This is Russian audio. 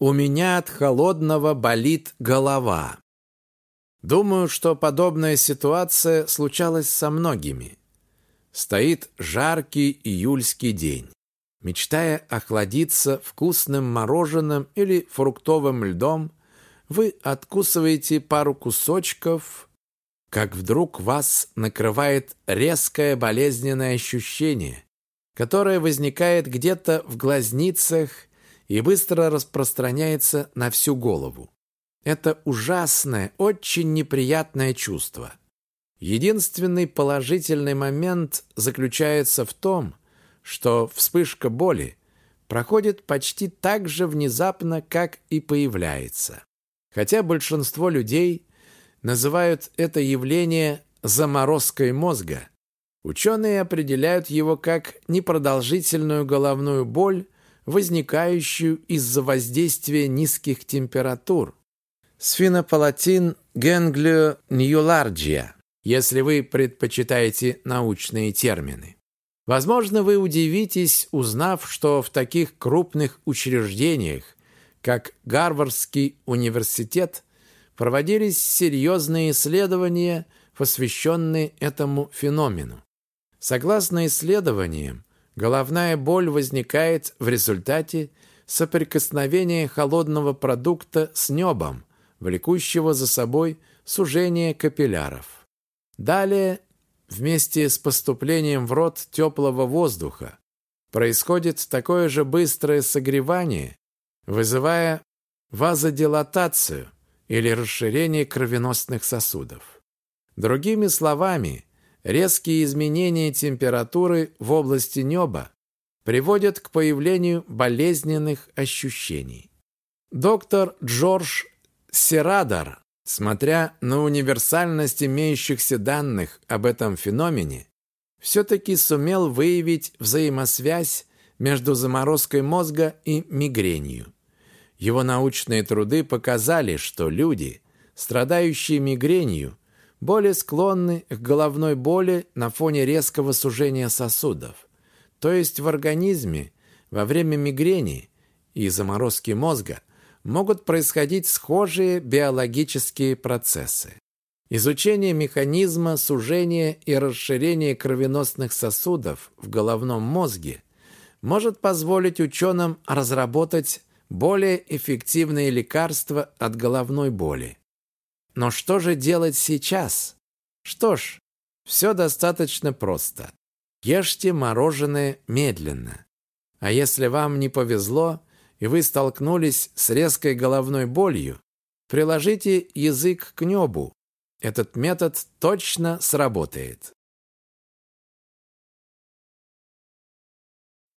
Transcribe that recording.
У меня от холодного болит голова. Думаю, что подобная ситуация случалась со многими. Стоит жаркий июльский день. Мечтая охладиться вкусным мороженым или фруктовым льдом, вы откусываете пару кусочков, как вдруг вас накрывает резкое болезненное ощущение, которое возникает где-то в глазницах и быстро распространяется на всю голову. Это ужасное, очень неприятное чувство. Единственный положительный момент заключается в том, что вспышка боли проходит почти так же внезапно, как и появляется. Хотя большинство людей называют это явление заморозкой мозга, ученые определяют его как непродолжительную головную боль, возникающую из-за воздействия низких температур. Сфинопалатин генглиониоларджия, если вы предпочитаете научные термины. Возможно, вы удивитесь, узнав, что в таких крупных учреждениях, как Гарвардский университет, проводились серьезные исследования, посвященные этому феномену. Согласно исследованиям, головная боль возникает в результате соприкосновения холодного продукта с небом, влекущего за собой сужение капилляров. Далее вместе с поступлением в рот теплого воздуха происходит такое же быстрое согревание, вызывая вазодилатацию или расширение кровеносных сосудов. Другими словами, резкие изменения температуры в области неба приводят к появлению болезненных ощущений. Доктор Джордж Серадар Смотря на универсальность имеющихся данных об этом феномене, все-таки сумел выявить взаимосвязь между заморозкой мозга и мигренью. Его научные труды показали, что люди, страдающие мигренью, более склонны к головной боли на фоне резкого сужения сосудов. То есть в организме во время мигрени и заморозки мозга могут происходить схожие биологические процессы. Изучение механизма сужения и расширения кровеносных сосудов в головном мозге может позволить ученым разработать более эффективные лекарства от головной боли. Но что же делать сейчас? Что ж, все достаточно просто. Ешьте мороженое медленно. А если вам не повезло, и вы столкнулись с резкой головной болью, приложите язык к небу. Этот метод точно сработает.